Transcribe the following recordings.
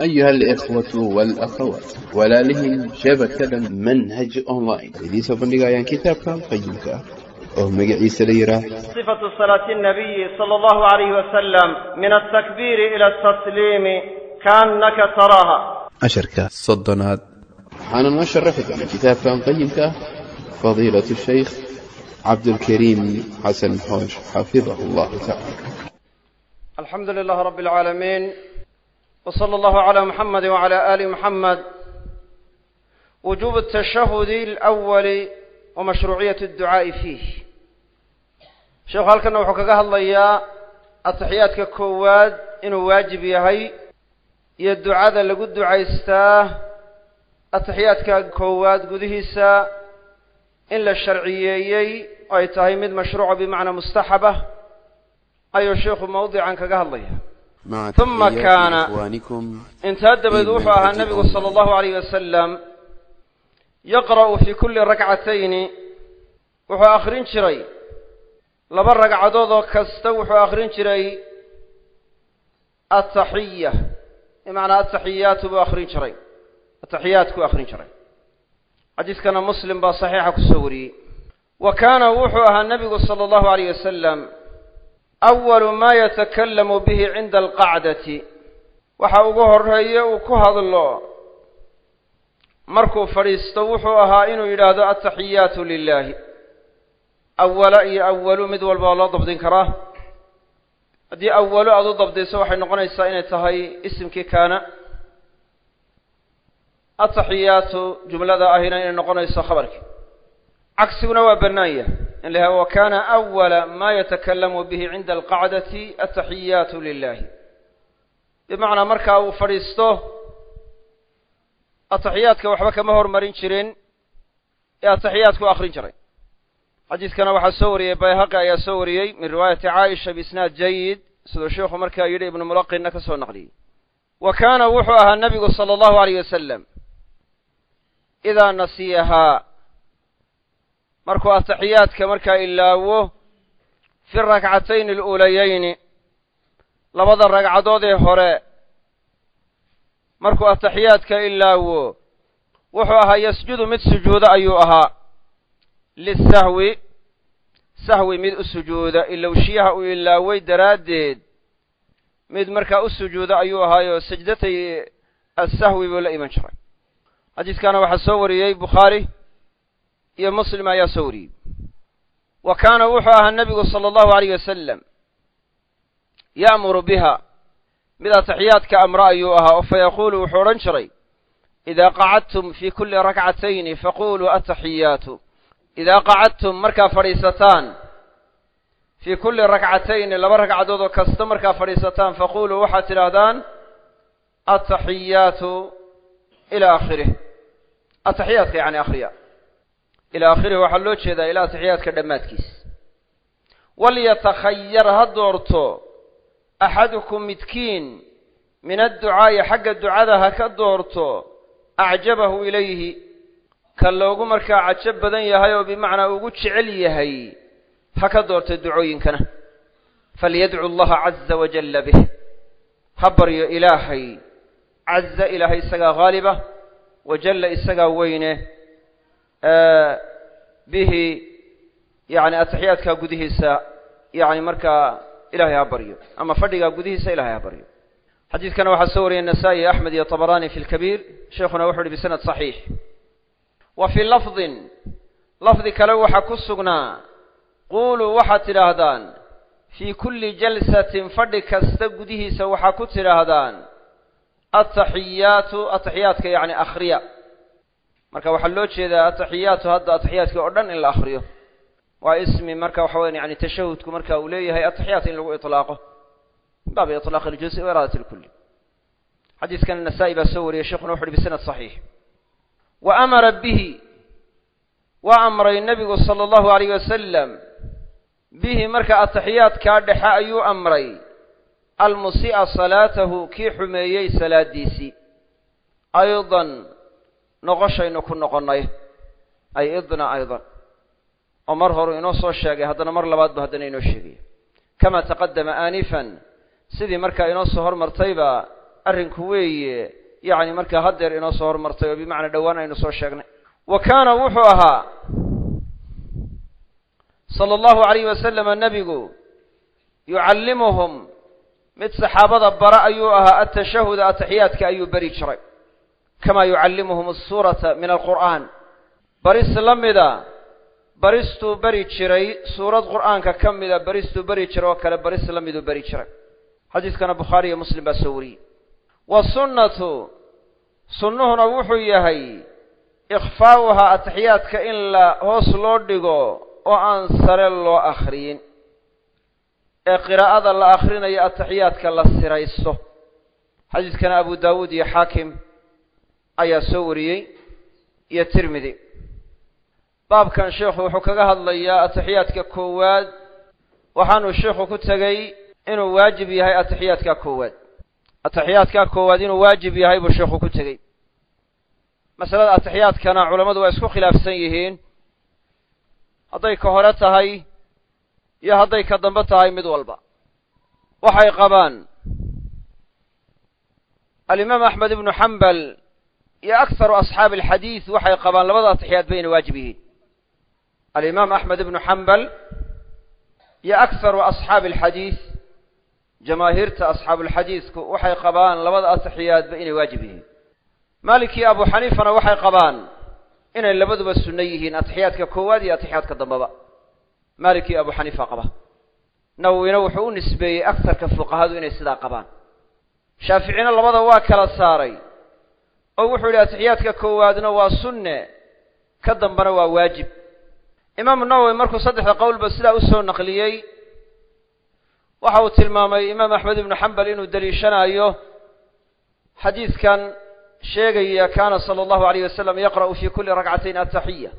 أيها الإخوة والأخوات walaalihii shabakada manhaj online idiin soo bandhigayaan kitaabkan qayimka ah oo magaciisa la yidhaah صفة صلاة النبي صلى الله عليه وسلم من التكبير إلى التسليم كأنك تراها casharka soddonaad waxaana noo sharaxi doona kitaabkan qayimka ah fadiilatu shaykh cabdulkariim xasan xoosh xafidahu allahu tacala الحمد لله رب العالمين وصلى الله على محمد وعلى آل محمد وجوب التشهد الأول ومشروعية الدعاء فيه شيخ halkana wuxuu kaga hadlayaa ataxiyaadka koowaad inuu waajib yahay iyo ducada lagu ducaystaa ataxiyaadka koowaad gudihiisa in la sharciyeeyey oo ay tahay mid mashruuca bimacnaa mustaxaba ayuu sheikhu mawdican kaga hadlaya taxiyaati kaana intaa dabeed wuxuu ahaa nabigu sala allahu alayh wasalam yaqra'u fii kulli rakcatayni wuxuu akhrin jiray laba ragcadood oo kasta wuxuu akhrin jiray ataxiya bimacnaa ataxiyaatu buu akhrin jiray ataxiyaadkuu akhrin jiray xadiiskana muslim baa saxiixa ku soo wariyey wa kaana wuxuu ahaa nabigu sala allahu alayh wasalam awalu maa yatakalamu bihi cinda alqacdati waxa ugu horeeye uu ku hadlo markuu fadhiisto wuxuu ahaa inuu yidhaahdo ataxiyaatu lilahi awala iyo awalu mid walba waa loo dabdin karaa haddii awalo aada u dabdiso waxay noqonaysaa inay tahay isimkii kaana ataxiyaatu jumlada ahina inay noqonayso khabarkii cagsiguna waa bannaan yahay wa kana awala ma yatakalamu bihi cinda alqacdati ataxiyaatu lilahi bimacnaa markaa uu fadhiisto ataxiyaadka waxba kama hormarin jirin ee ataxiyaadku akhrin jiray xadiiskana waxaa soo wariyey bayhaqi ayaa soo wariyey min riwaayati caaisha biisnaad jayid siduu sheikhu markaa yidhi ibnu mulaqinna ka soo naqliyey wa kaana wuxuu ahaa nabigu sala allahu alayh wasalam markuu ataxiyaadka markaa ilaawo fi rakcatayni aluulayayni labada ragcadood ee hore markuu ataxiyaadka ilaawo wuxuu ahaa yasjudu mid sujuudo ayuu ahaa. Lisahwi sahwi mid u sujuuda ilowshiyaha uu ilaaway daraaddeed mid markaa u sujuuda ayuu ahaayo sajdatay assahwi buu la iman jiray. Xadiiskana waxaa soo wariyey bukhaari iyo muslim ayaa soo wariyey. Wa kaana wuxuu ahaa nabigu sala allahu alayh wasalam ya'muru biha. Mid ataxiyaadka amre ayuu ahaa oo fa yaquulu wuxuu odhan jiray idaa qacadtum fii kulli rakcatayni faquluu ataxiyaatu idaa qacadtum markaa fadhiisataan fii kulli rakcatayni laba ragcadood oo kasta markaa fadhiisataan faquluu waxaad tidhaahdaan ataxiyaatu ilaa aakhirih. Ataxiyaadka yacni akhriya ilaa aakhirih waxaa loo jeedaa ilaa ataxiyaadka dhammaadkiis. Walyatakhayar ha doorto axadukum midkiin min adducaa'i xagga ducada ha ka doorto acjabahu ilayhi. Ka loogu markaa cajab badan yahay oo bimacnaa ugu jecel yahay ha ka doorto ducooyinkana. Falyadcu allaha caza wajalla bih. Ha baryo ilaahay caza ilaahay isagaa haaliba wajalla isagaa weyne bihi yani ataxiyaadkaa gudihiisa yani markaa ilahay ha baryo ama fadhigaa gudihiisa ilahay ha baryo. Xadiidkana waxaa soo wariyey nasaa-i axmed iyo tabarani fi lkabiir sheikhuna wuxu uhi bisanad saxiix. Wa fii lafdin lafdi kale waxaa ku sugnaa quuluu waxaad tidhaahdaan fii kulli jalsatin fadhi kasta gudihiisa waxaa ku tidhaahdaan ataxiyaatu ataxiyaadka yacni akhriya marka waxaa loo jeedaa ataxiyaatu hadda ataxiyaadkii oo dhan in la akhriyo. Waa ismi marka waxa weyan yani tashahudku marka uu leeyahay ataxiyaat in lagu iطlaaqo min baabi iطlaaq iljuzi wa iraadat lkulli xadiiskana nasaa-i baa soo wariyey sheikhuna wuxu uhi bisanad saxiix. Wa amara bihi waa amray nebigu sala allahu alayh wasalam bihi marka ataxiyaadkaa dhexe ayuu amray. Almusi'a salaatahu kii xumeeyey salaadiisii aydan noqoshaynu ku noqonnay ay idna aydan. Oo mar horuu inoo soo sheegay haddana mar labaad bu haddana inoo sheegaya kama taqadama aanifan sidii markaa inoo soo hormartayba arrinku weeye yacni markaa haddeer inoo soo hormartay oo bimacnaa dhowaan aynu soo sheegnay. Wa kaana wuxuu ahaa sala allahu alayhi wasalama nebigu yucallimuhum mid saxaabada bara ayuu ahaa atashahuda ataxiyaadka ayuu beri jiray kamaa yucallimuhum asuurata min alqur'aan baris la mida baristuu beri jiray suurad qur'aanka ka mida baristuu beri jiray oo kale baris la miduu beri jiray xadiiskana bukhaari iyo muslim baa soo wariyey wasunnatu sunnuhuna wuxuu yahay ikhfaa'uhaa ataxiyaadka in la hoos loo dhigo oo aan sare loo akhriyin ee qiraa'ada la akhrinayo ataxiyaadka la sirayso xadiiskana abu daawuud iyo xaakim ayaa soo wariyey iyo tirmidi baabkan sheikhu wuxuu kaga hadlayaa ataxiyaadka koowaad. Waxaanuu sheikhu ku tegey inuu waajib yahay ataxiyaadka koowaad. Ataxiyaadka koowaad inuu waajib yahay buu sheikhu ku tegey masalada ataxiyaadkana culammadu waa isku khilaafsan yihiin. Hadday ka hore tahay iyo hadday ka dambe tahay mid walba. Waxay qabaan alimaam axmed ibnu xambal iyo akharu asxaabi alxadiid waxay qabaan labada atixiyaad ba inay waajib yihiin. Alimaam axmed ibnu xambal iyo akharu asxaabi alxadiid jamaahiirta asxaabuulxadiidku waxay qabaan labada atixiyaadba inay waajib yihiin. Maalik iyo abu xaniifana waxay qabaan inay labaduba sunno yihiin atixiyaadka koowaad iyo atixiyaadka dambeba maalik iyo abu xaniifa qaba. Nawowina wuxuu u nisbeeyey agsarka fuqahadu inay sidaa qabaan. Shaaficina labada waa kala saaray oo wuxuu yidhi atixiyaadka koowaadna waa sunne ka dambena waa waajib. Imaamu nawowi markuu saddexda qowlba sidaa u soo naqliyey waxa uu tilmaamay imaam axmed ibnu xambal inuu deliishanayo xadiidkan sheegaya kaana sala allahu alayh wasalam yaqra'u fi kulli ragcatayn ataxiya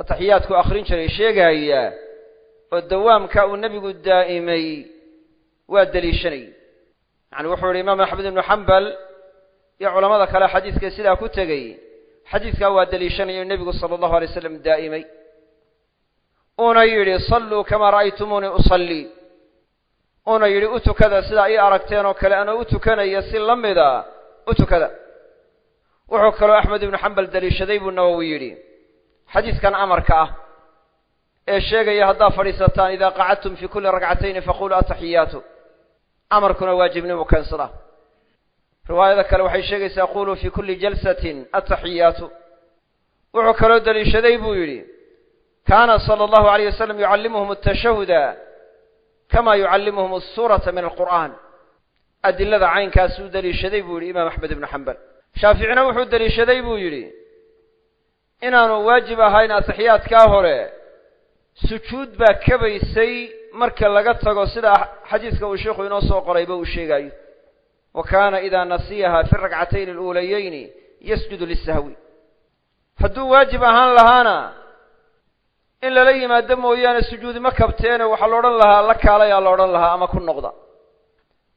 ataxiyaadku akhrin jiray sheegaya oo dawaamka uu nebigu daa'imay waa deliishanayay. Yani wuxuu yihi imaam axmed ibnu xambal iyo culamada kale xadiidka sidaa ku tegey xadiidkaa waa deliishanaya nebigu sala allahu alay slam daa'imay. Uuna yidhi salluu kamaa ra'aytumuunii usallii uuna yidhi u tukada sidaa ii aragteen oo kale anoo u tukanaya si la mida u tukada. Wuxuu kaloo axmed ibnu xambal deliishaday buu nawowi yidhi. Xadiidkan amarka ah ee sheegaya haddaad fadhiisataan idaa qacadtum fii kulli ragcatayni faquluu ataxiyaatu amarkuna waajibnimu keensada riwaayada kale waxay sheegaysaa quluu fii kulli jalsatin ataxiyaatu wuxuu kaloo deliishaday buu yidhi kaana sala allahu alayh wasalam yucallimuhum atashahuda kama yucallimuhum asuurata min alqur'aan. Adilada caynkaas uu deliishaday buu yidhi imaam axmed ibnu xambal shaaficina wuxuu deliishaday buu yidhi inaanu waajib ahayn atixiyaadkaa hore sujuud baa kabaysay marka laga tago sida xadiidka uu sheikhu inoo soo qorayba uu sheegaayo wa kaana idaa nasiyaha fi rakcatayn aluulayayni yasjudu lisahwi hadduu waajib ahaan lahaana in lala yimaado mooyaane sujuudi ma kabteene waxaa la odhan lahaa la kaalayaa la odhan lahaa ama ku noqda.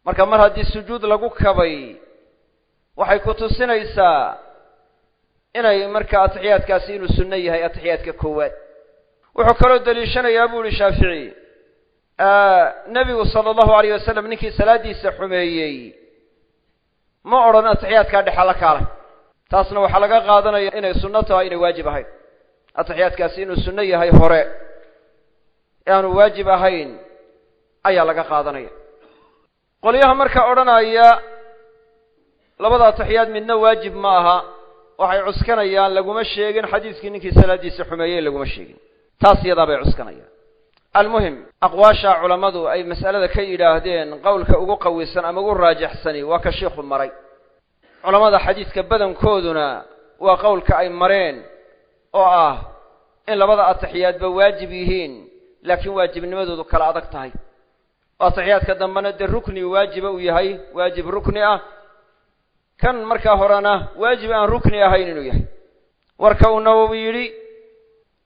Marka mar haddii sujuud lagu kabay waxay ku tusinaysaa inay marka atixiyaadkaasi inuu sunno yahay atixiyaadka koowaad. Wuxuu kaloo deliishanayaa buu yihi shaafici nebigu sala allahu alayh wasalam ninkii salaaddiisa xumeeyey ma odhan atixiyaadkaa dhexa la kaalay taasna waxaa laga qaadanaya inay sunno tahay inay waajib ahayn. Atixiyaadkaasi inuu sunno yahay hore ee aanu waajib ahayn ayaa laga qaadanaya. Qolyaha marka odhanaya labada atixiyaad midna waajib ma aha. Waxay cuskanayaan laguma sheegin xadiidkii ninkii salaaddiisa xumeeyey laguma sheegin. Taas iyadaa bay cuskanayaan almuhim aqwaasha culammadu ay mas'alada ka yidhaahdeen qowlka ugu qawisan ama ugu raajaxsani waa ka shiikhu maray. Culammada xadiidka badankooduna waa qowlka ay mareen oo ah in labada atixiyaadba waajib yihiin laakiin waajibnimadoodu kala adag tahay. Atixiyaadka dambena dee rukni waajiba uu yahay waajib rukni ah. Kan markaa horena waajib aan rukni ahayn inuu yahay. Warka uu nawowi yidhi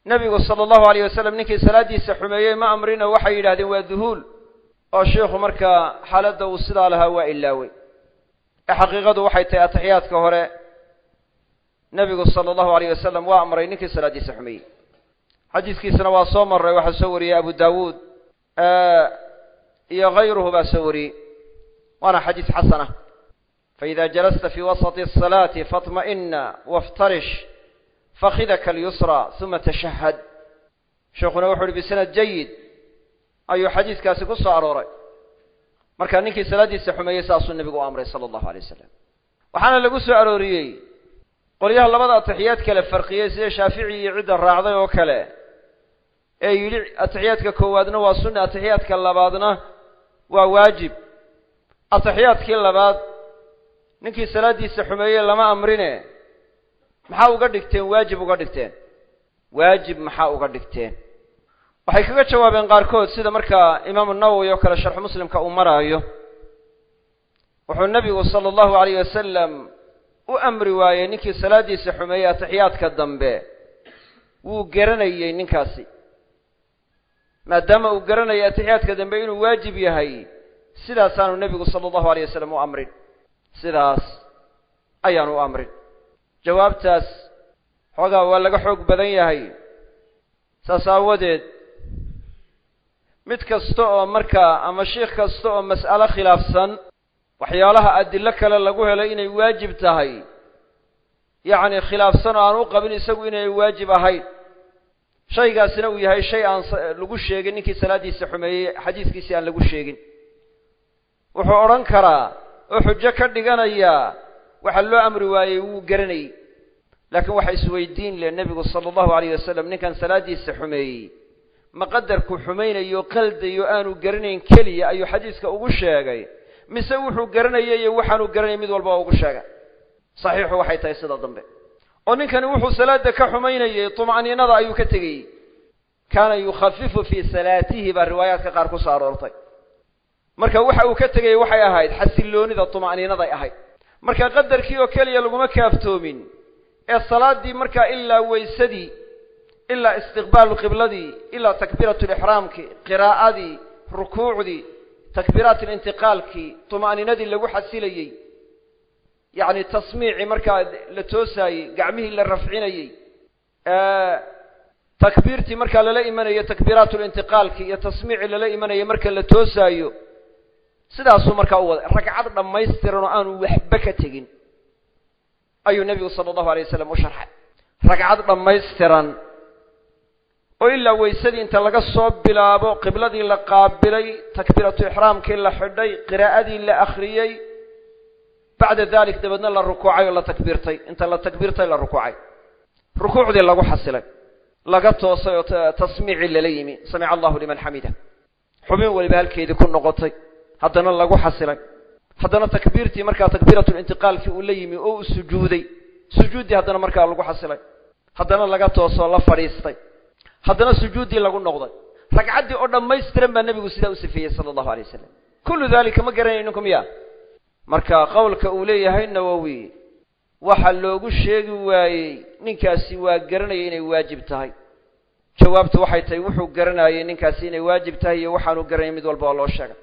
nebigu sala allahu alayh wasalam ninkii salaaddiisa xumeeyey ma amrino waxay yidhahdeen waa duhuul. Oo sheikhu markaa xaaladda uu sidaa lahaa waa ilaawey ee xaqiiqadu waxay tahay atixiyaadka hore nebigu sala allahu alayh wasalam waa amray ninkii salaaddiisa xumeeyey. Xadiiskiisana waa soo maray waxaa soo wariyey abu daawuud e, iyo hayruhu baa soo wariyey. Waana xadiis fa faida jalasta fii wasati salaati faطma'ina wاftarish fakidaka اlyusra uma tashahad sheekuna wuxu uhi bisanad jayid ayuu xadiiskaasi ku soo arooray markaa ninkii salaaddiisa xumeeyey saasuu nebigu u amray sala allahu alay wasalam waxaana lagu soo arooriyey qolyaha labada atixiyaad kale farqiyey sida shaafici iyo cidda raacday oo kale ee yidhi atixiyaadka koowaadna waa sunna atixiyaadka labaadna waa waajib atixiyaadkii labaad ninkii salaaddiisa xumeeyey lama amrine maxaa uga dhigteen? Waajib uga dhigteen. Waajib maxaa uga dhigteen? Waxay kaga jawaabeen qaarkood sida markaa imaamu nawowi oo kale sharxu muslimka uu maraayo. Wuxuu nebigu sala allahu alayh wasalam u amri waayey ninkii salaaddiisa xumeeyey atixiyaadka dambe wuu garanayey ninkaasi. Maadaama uu garanayay atixiyaadka dambe inuu waajib yahay sidaasaanu nebigu sala allahu alayh wasalam u amrin. Sidaas ayaanu u amrin jawaabtaas xoogaa waa laga xoog badan yahay. Saas aawadeed mid kasta oo markaa ama sheikh kasta oo mas'alo khilaafsan waxyaalaha adilo kale lagu helay inay waajib tahay. Yacni khilaafsan oo aan u qabin isagu inay waajib ahayn. Shaygaasina uu yahay shay aan lagu sheegin ninkii salaaddiisa xumeeyey xadiiskiisii aan lagu sheegin. Wuxuu odhan karaa oo xujo ka dhiganaya waxa loo amri waayey wuu garanayey. Laakiin waxa isweydiin leh nebigu sala allahu alayh wasalam ninkan salaaddiisa xumeeyey. Ma qadarku xumaynayo qaldayo aanu garanayn keliya ayuu xadiiska ugu sheegay. Mise wuxuu garanayay iyo waxaanu garanay mid walba ugu sheegay. Saxiixu waxay tahay sida dambe. Oo ninkani wuxuu salaada ka xumaynayey tuma'niinada ayuu ka tegeyey kaana yukhafifu fii salaatihi baa riwaayaadka qaar ku soo aroortay. Marka waxa uu ka tegayey waxay ahayd xasilloonida tuma'niinaday ahayd marka qadarkii oo keliya laguma kaaftoomin. Ee salaaddii markaa ilaa weysadii ilaa istiqbaalu qibladii ilaa takbiiratu lixraamki qiraa'adii rukuucdii takbiiraat alintiqaalkii tuma'niinadii lagu xasilayey yacni tasmiicii markaa la toosaayey gacmihii la rafcinayey takbiirtii markaa lala imanayo takbiiraat lintiqaalki iyo tasmiicii lala imanayay marka la toosaayo sidaasuu markaa u waday. Ragcad dhammaystiran oo aanu waxba ka tegin ayuu nebigu sala allahu alay wasalam u sharxay. Ragcad dhammaystiran oo ilaa weysadii inta laga soo bilaabo qibladii la qaabilay takbiiratu ixraamkii la xidhay qiraa'adii la akhriyey bacda dalik dabeedna la rukuucay oo la takbiirtay inta la takbiirtay la rukuucay. Rukuucdii lagu xasilay. Laga toosay oo tasmiicii lala yimi. Samica allahu liman xamida xubin waliba halkeedii ku noqotay haddana lagu xasilay haddana takbiirtii markaa takbiiratu lintiqaalkii uu la yimi oo uu sujuuday. Sujuuddii haddana markaa lagu xasilay haddana laga toosoo la fadhiistay. Haddana sujuuddii lagu noqday. Ragcaddii oo dhammaystiran baa nebigu sidaa u sifeeyey sala allahu alay wasalam kullu dalika ma garanay ninku miya marka qowlka uu leeyahay nawowi waxa loogu sheegi waayey ninkaasi waa garanaya inay waajib tahay. Jawaabtu waxay tahay wuxuu garanayay ninkaasi inay waajib tahay iyo waxaanu garanay mid walba oo loo sheegay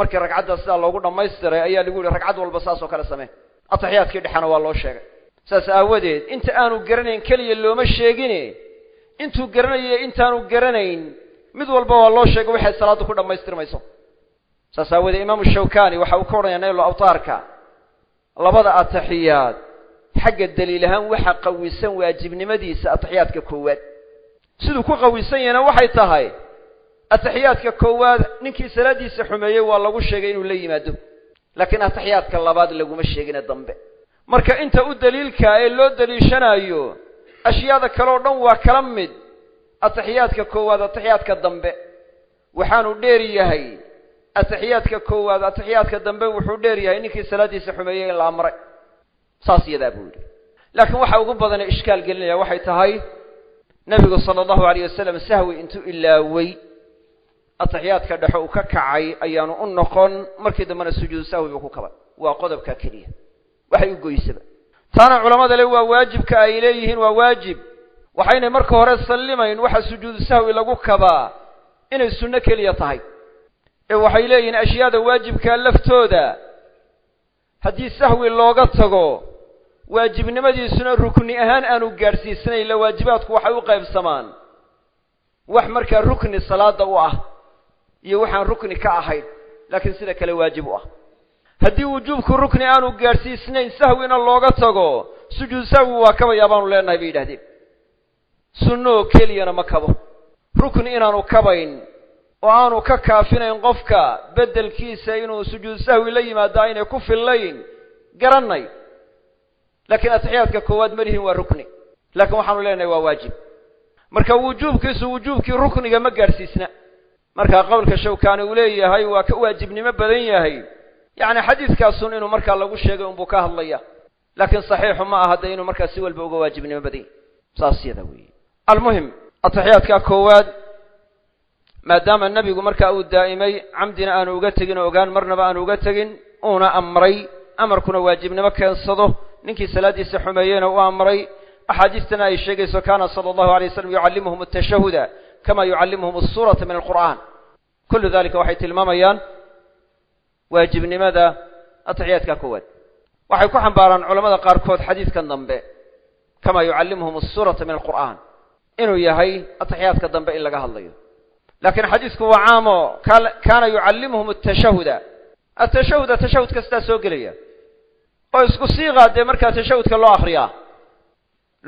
markii ragcadda sidaa loogu dhammaystiray ayaa lagu yihi ragcad walba saas oo kale samee. Ataxiyaadkii dhexena waa loo sheegay. Saas aawadeed inta aanu garanayn keliya looma sheegine. Intuu garanayo intaanu garanayn mid walba waa loo sheegay waxay salaaddu ku dhammaystirmayso. Saas aawadeed imaamu shawkani waxa uu ka odhanaya naylo awtaarka labada ataxiyaad xagga daliil ahaan waxa qawisan waajibnimadiisa ataxiyaadka koowaad. Siduu ku qawisan yahayna waxay tahay ataxiyaadka koowaad ninkii salaaddiisa xumeeyey waa lagu sheegay inuu la yimaado. Laakiin ataxiyaadka labaad laguma sheegine dambe. Marka inta u daliilka ee loo daliishanayo ashyaada kale o dhan waa kala mid. Ataxiyaadka koowaad ataxiyaadka dambe. Waxaanu dheer yahay. Ataxiyaadka koowaad ataxiyaadka dambe wuxuu dheer yahay ninkii salaaddiisa xumeeyey in la amray. Saas iyadaa buu yidhi. Laakiin waxa ugu badane ishkaal gelinaya waxay tahay nebigu sala allahu alayh wasalam sahwi intuu ilaawey ataxiyaadka dhexo uu ka kacay ayaanu u noqon markii dambena sujuudu sahwi buu ku kabay waa qodobka keliya. Waxay u goysaba. Taana culamada le waa waajibka ay leeyihiin waa waajib. Waxaynay marka hore sallimayn waxa sujuudu sahwi lagu kabaa inay sunno keliya tahay. Ee waxay leeyihiin ashyaada waajibkaa laftooda. Haddii sahwi looga tago waajibnimadiisuna rukni ahaan aanu gaadhsiisanayn ila waajibaadku waxay u qaybsamaan. Wax markaa rukni salaada u ah iyo waxaan rukni ka ahayn laakiin sida kale waajib u ah. Haddii wujuubku rukni aanu gaadhsiisnayn sahwina looga tago sujuud sahwi waa kabayaa baanu leenahay bay yidhahdeen. Sunno keliyana ma kabo. Rukni inaanu kabayn oo aanu ka kaafinayn qofka beddelkiisa inuu sujuud sahwi la yimaado aynay ku fillayn garannay. Laakiin atixiyaadka koowaad ma lihin waa rukni. Laakiin waxaanu leenahay waa waajib. Marka wujuubkiisu wujuubkii rukniga ma gaadhsiisna marka qowlka shawkaani uu leeyahay waa ka waajibnimo badan yahay. Yacni xadiidkaasun inuu markaa lagu sheegay unbuu ka hadlaya laakiin saxiixu ma aha dee inuu markaa si walba uga waajibnimo badan yahy saas yada weeye. Almuhim atixiyaadka koowaad maadaama nebigu markaa uu daa'imay camdina aanu uga tegin oo ogaan marnaba aanu uga tegin uuna amray amarkuna waajibnimo keensado ninkii salaaddiisa xumeeyeyna u amray. Axaadiistana ay sheegayso kaana sala allahu alay waslam yucallimuhum atashahuda kama yucallimuhum asuurata min alqur'an kullu dalika waxay tilmaamayaan waajibnimada atixiyaadka koowaad waxay ku xambaaraan culamada qaarkood xadiidkan dambe kama yucallimuhum asuurata min alqur'an inuu yahay atixiyaadka dambe in laga hadlayo laakiin xadiidku waa caamo kaana yucallimuhum atashahuda atashahuda tashahud kastaa soo gelaya oo isku siiqaa dee markaa tashahudka loo akriyaa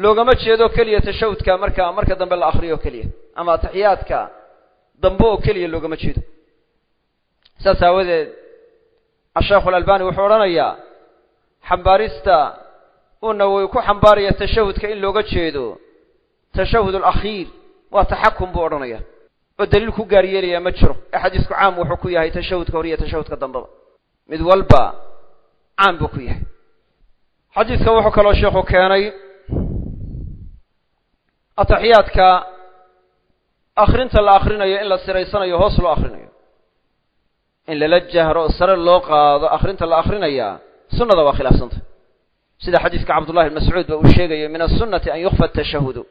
loogama jeedo keliya tashahudka marka marka dambe la akriyo keliya ama atixiyaadka dambe oo keliya loogama jeedo. Saas aawadeed asheekhu alalbani wuxuu odhanayaa xambaarista uu nawowi ku xambaaraya tashahudka in looga jeedo tashahud alakhiir waa taxakum buu odhanaya oo daliil ku gaar yeelaya ma jiro. Ee xadiisku caam wuxuu ku yahay tashahudka hor iyo tashahudka dambeba mid walba caam buu ku yahay. Xadiidka wuxuu kaloo sheekhu keenay atixiyaadka akrinta la akrinayo in la siraysanayo hoos loo akrinayo in lala jahro sare loo qaado akrinta la akrinayaa sunnada waa khilaafsanta sida xadiidka cabdullahi bn mascuud ba uu sheegayo min asunati an yukfa tashahudu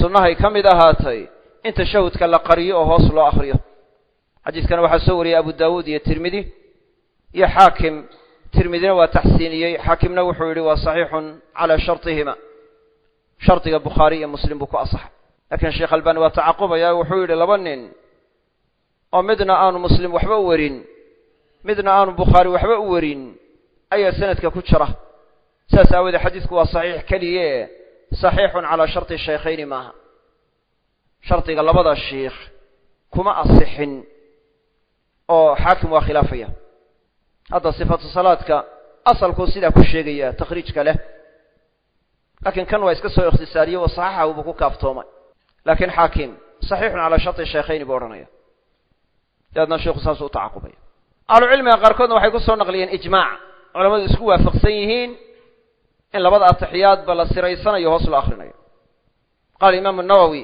sunnahay ka mid ahaatay in tashahudka la qariyo oo hoos loo akriyo xadiidkana waxaa soo wariyey abu dawuud iyo tirmidi iyo xaakim. Tirmidina waa taxsiiniyey. Xaakimna wuxuu yidhi waa saxiixun calaa shartihima. Shardiga bukhaari iyo muslim buu ku asaxay laakiin sheekh albani waa tacaqubaya wuxuu yidhi laba nin oo midna aanu muslim waxba u warin midna aanu bukhaari waxba u warin ayaa sanadka ku jira. Sidaas aawoodee xadiidku waa saxiix keliye saxiixun calaa sharti shaykhayni maaha. Shardiga labada shiikh kuma asixin oo xaakim waa khilaafaya. Hadda sifatu salaadka asalkuu sidaa ku sheegaya takhriijka leh. Laakiin kan waa iska soo ikhtisaariyey oo saxaxa buu ku kaaftoomay laakiin xaakim saxiixun calaa sharti shaykhayni buu odhanaya dabeedna sheikhu saasuu u tacaqubaya ahlucilmiga qaarkoodna waxay ku soo naqliyeen ijmaac culamadu isku waafaqsan yihiin in labada atixiyaadba la siraysanayo hoos loo akrinayo qaala imaamu nawowi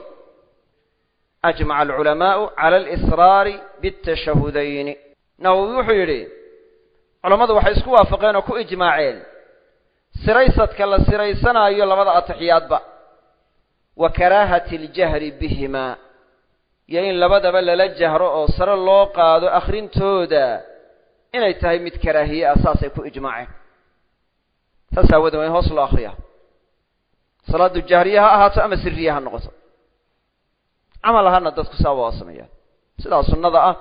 ajmaca alculamaau cala alisraari biاtashahudayni nawowi wuxuu yidhi culammadu waxay isku waafaqeen oo ku ijmaaceen siraysadka la siraysanaayo labada atixiyaadba wa karaahati اljahri bihimaa iyo in labadaba lala jahro oo sare loo qaado akhrintooda inay tahay mid karaahiye ah saasay ku ijmaaceen. Saas aawoodee waa in hoos loo akriyaa salaadu jahriye ha ahaato ama siriye ha noqoto. Camal ahaana dadku saa waa sameeyaan. Sidaa sunnada ah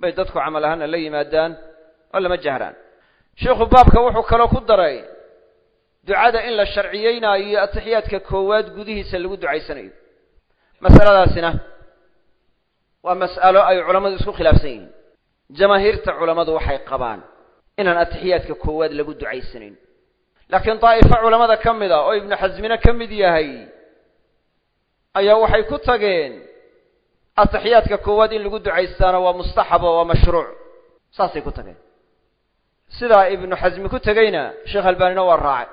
bay dadku camal ahaana la yimaadaan oo lama jahraan. Sheikhu baabka wuxuu kaloo ku daray ducada in la sharciyeynaayo atixiyaadka koowaad gudihiisa lagu ducaysanayo. Masaladaasina waa mas'alo ay culammadu isku khilaafsan yihiin. Jamaahiirta culammadu waxay qabaan inaan atixiyaadka koowaad lagu ducaysanayn laakiin daa'ifo culammada ka mid a oo ibnu xasmine ka mid yahay ayaa waxay ku tageen atixiyaadka koowaad in lagu ducaystaana waa mustaxabo waa mashruuc. Saasay ku tageen. Sidaa ibnu xasmi ku tegeyna sheekh albaanina waa raacay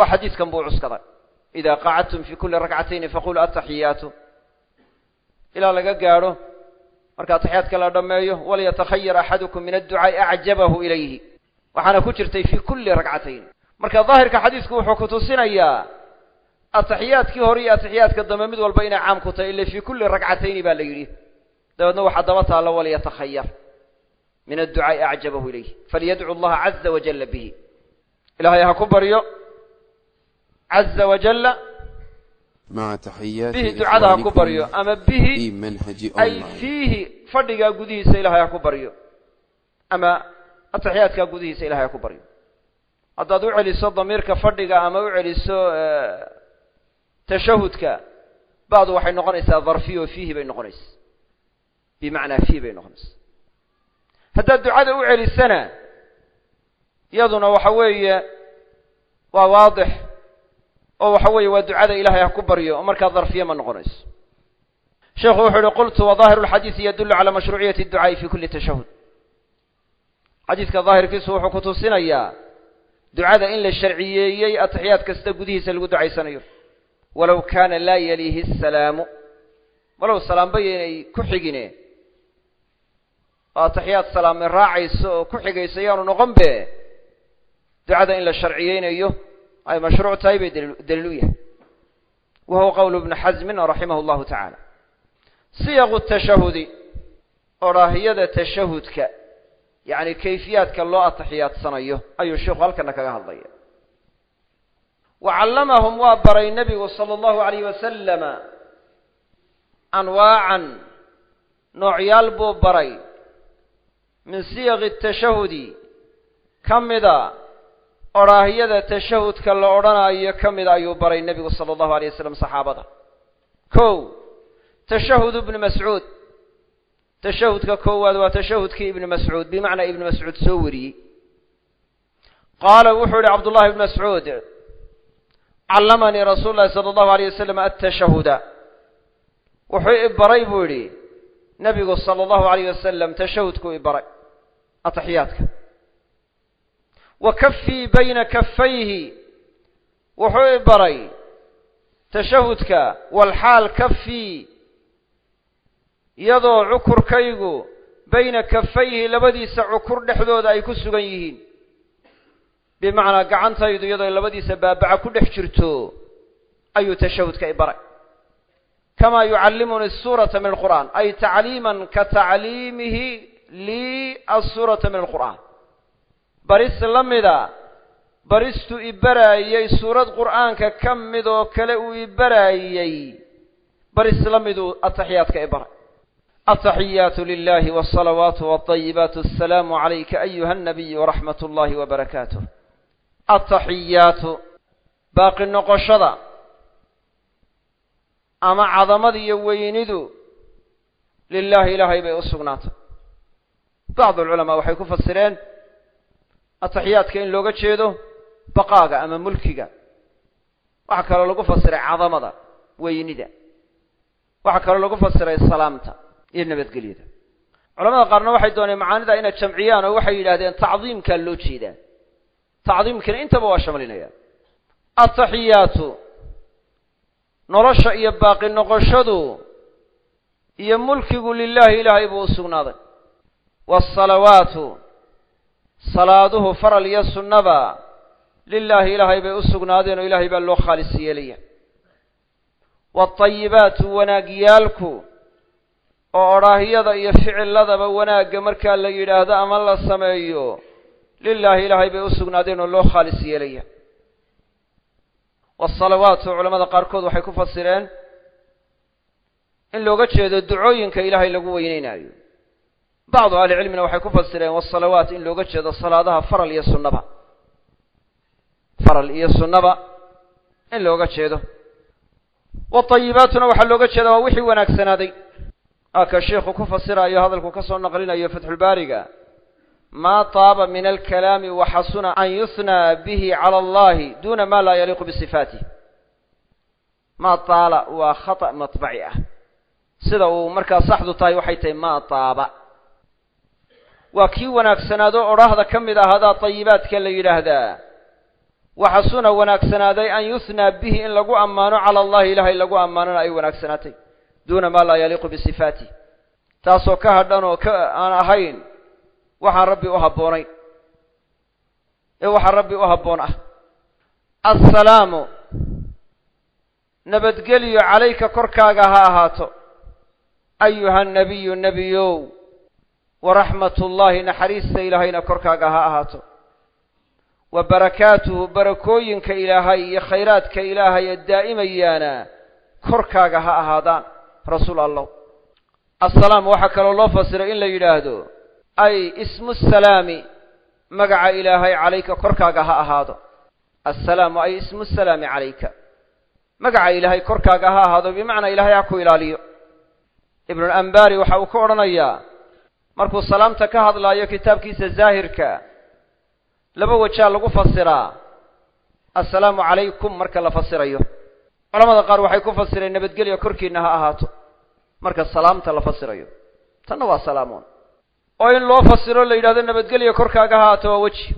oo xadiidkan buu cuskaday. Ida qacadtum fi kuli rakcatayni faqulu ataxiyaatu ilaa laga gaadho marka atixiyaadka la dhammeeyo waliyatakhayar axadukum min adducaa'i acjabahu ilayhi. Waxaana ku jirtay fi kuli rakcatayn. Marka daahirka xadiisku wuxuu ku tusinayaa atixiyaadkii hore iyo atixiyaadka dambe mid walba inay caam ku tahay ila fi kuli rakcatayni baa la yidhi. Dabeedna waxaa daba taalla waliyatakhayar min adducaa'i acjabahu ilayhi falyadcu allaha caza wajalla bihi. Ilahay ha ku baryo caza wajalla bihi ducada ha ku baryo ama bihi ay fiihi fadhigaa gudihiisa ilahay ha ku baryo ama ataxiyaadkaa gudihiisa ilahay ha ku baryo haddaad u celiso damiirka fadhiga ama u celiso tashahudka badu waxay noqonaysaa dharfiyo fiihi bay noqonaysa bimacnaa fiihi bay noqonaysa haddaad ducada u celisana iyaduna waxa weeye waa waadix oo waxa weeye waa ducada ilahay ha ku baryo oo markaa dharfiye ma noqonayso. Sheekhu wuxuu uhi qultu wadaahiru lxadiidi yadullu cala mashruuciyati adducaa'i fi kuli tashahud xadiidka daahirkiisu wuxuu ku tusinayaa ducada in la sharciyeeyey atixiyaad kasta gudihiisa lagu ducaysanayo. Walow kaana laa yaliihi asalaamu walow salaamba yaynay ku xigine oo atixiyaad salaame raacayso oo ku xigayso yaanu noqon be ducada in la sharciyeynayo ay mashruuc tahay bay daliil u yahay wa huwa qowlu ibni xasmin raximah llahu tacaala siyaqu tashahudi odhaahiyada tashahudka yacni kayfiyaadka loo atixiyaadsanayo ayuu sheikhu halkana kaga hadlaya wa callamahum waa baray nebigu sala allahu alayh wasalama anwaacan noocyaal buu baray min siyaqi tashahudi ka mida odhaahiyada tashahudka la odhanayo ka mida ayuu baray nebigu sala allahu alayh wasalam saxaabada. Kow tashahud ibni mascuud tashahudka koowaad waa tashahudkii ibni mascuud bimacnaa ibni mascuud soo wariyey. Qaala wuxuu yihi cabdullahi ibni mascuud callamanii rasuulu llahi sala allahu alayh wasalam atashahuda wuxuu i baray buu yidhi nebigu sala allahu alayh wasalam tashahudkuu i baray ataxiyaadka wa kafii bayna kafayhi wuxuu i baray tashahudka walxaal kafii iyadoo cukurkaygu bayna kafayhi labadiisa cukur dhexdooda ay ku sugan yihiin. Bimacnaa gacantaydu iyadoo labadiisa baabaca ku dhex jirto ayuu tashahudka i baray. Kamaa yucallimunii suurata min alqur'aan ay tacliiman ka tacliimihi lii asuurata min alqur'aan baris la mida. Baristu ibaraayey suurad qur'aanka ka mid oo kale uu ibaraayey baris la miduu ataxiyaadka ibaray altaxiyaatu lilahi wasalawaatu wadayibaatu asalaamu calayka ayuha nabiy waraxmat ullahi wabarakaatuh ataxiyaatu baaqi noqoshada ama cadamad iyo weynidu lilaahi ilaahay bay u sugnaatay. Bacdu culamaa waxay ku fasireen ataxiyaadka in looga jeedo baqaaga ama mulkiga. Waxaa kaloo lagu fasiray cadamada weynida. Waxaa kaloo lagu fasiray salaamta iyo nabadgelyada. Culamada qaarna waxay dooneen macaanida inay jamciyaan oo waxay yidhaahdeen tacdiimkaa loo jeedaa. Tacdiimkina intaba waa shamalinaya. Ataxiyaatu nolosha iyo baaqi noqoshadu iyo mulkigu lilaahi ilaahay buu u sugnaaday. Waasalawaatu salaaduhu faral iyo sunnaba lilaahi ilaahay bay u sugnaadeen oo ilaahay baa loo khaalis yeelaya. Waatayibaatu wanaagyaalku oo odhaahiyada iyo ficiladaba wanaagga markaa la yidhaahdo ama la sameeyo lilaahi ilaahay bay u sugnaadeen oo loo khaalis yeelaya. Wasalawaatu culamada qaarkood waxay ku fasireen in looga jeedo ducooyinka ilaahay lagu weyneynayo bacdu ahlicilmina waxay ku fasireen wasalawaat in looga jeedo salaadaha faral iyo sunnaba. Faral iyo sunnaba in looga jeedo. Watayibaatuna waxaa looga jeeda waa wixii wanaagsanaaday aka sheikhu ku fasirayo hadalku ka soo naqlinayo fatxulbaariga maa taaba min alkalaami waxasuna an yusnaa bihi cala allahi duna ma laa yaliiqu bisifaatih maa taala waa khata' matbaci ah. Sida uu markaa saxdu tahay waxay tahay maa taaba waa kii wanaagsanaado odhaahda ka mid ahaadaa tayibaadka la yidhaahdaa. Waxasuna wanaagsanaaday an yusnaa bihi in lagu ammaano cala allahi ilahay lagu ammaanona ay wanaagsanaatay. Duuna maa laa yaliiqu bisifaatih taasoo ka hadhan oo ka aan ahayn waxaan rabbi u habboonayn. Ee waxaa rabbi u habboon ah. Assalaamu nabadgelyo calayka korkaaga ha ahaato. Ayuha nabiyu nebiyow waraxmat ullaahi naxariista ilaahayna korkaaga ha ahaato. Wa barakaatuhu barakooyinka ilaahay iyo khayraadka ilaahay ee daa'imayaana korkaaga ha ahaadaan rasuul allah assalaam waxaa kaloo loo fasiray in la yidhaahdo ay ismu salaami magaca ilaahay calayka korkaaga ha ahaado. Assalaamu ay ismu salaami calayka. Magaca ilaahay korkaaga ha ahaado bimacnaa ilaahay ha ku ilaaliyo. Ibnulambaari waxa uu ka odhanayaa markuu salaamta ka hadlaayo kitaabkiisa zaahirka laba wajaa lagu fasiraa. Assalaamu calaykum marka la fasirayo. Culamada qaar waxay ku fasireen nabadgelya korkiinna ha ahaato. Marka salaamta la fasirayo tanna waa salaamoon. Oo in loo fasiro la yidhahdo nabadgelya korkaaga ha ahaato waa weji.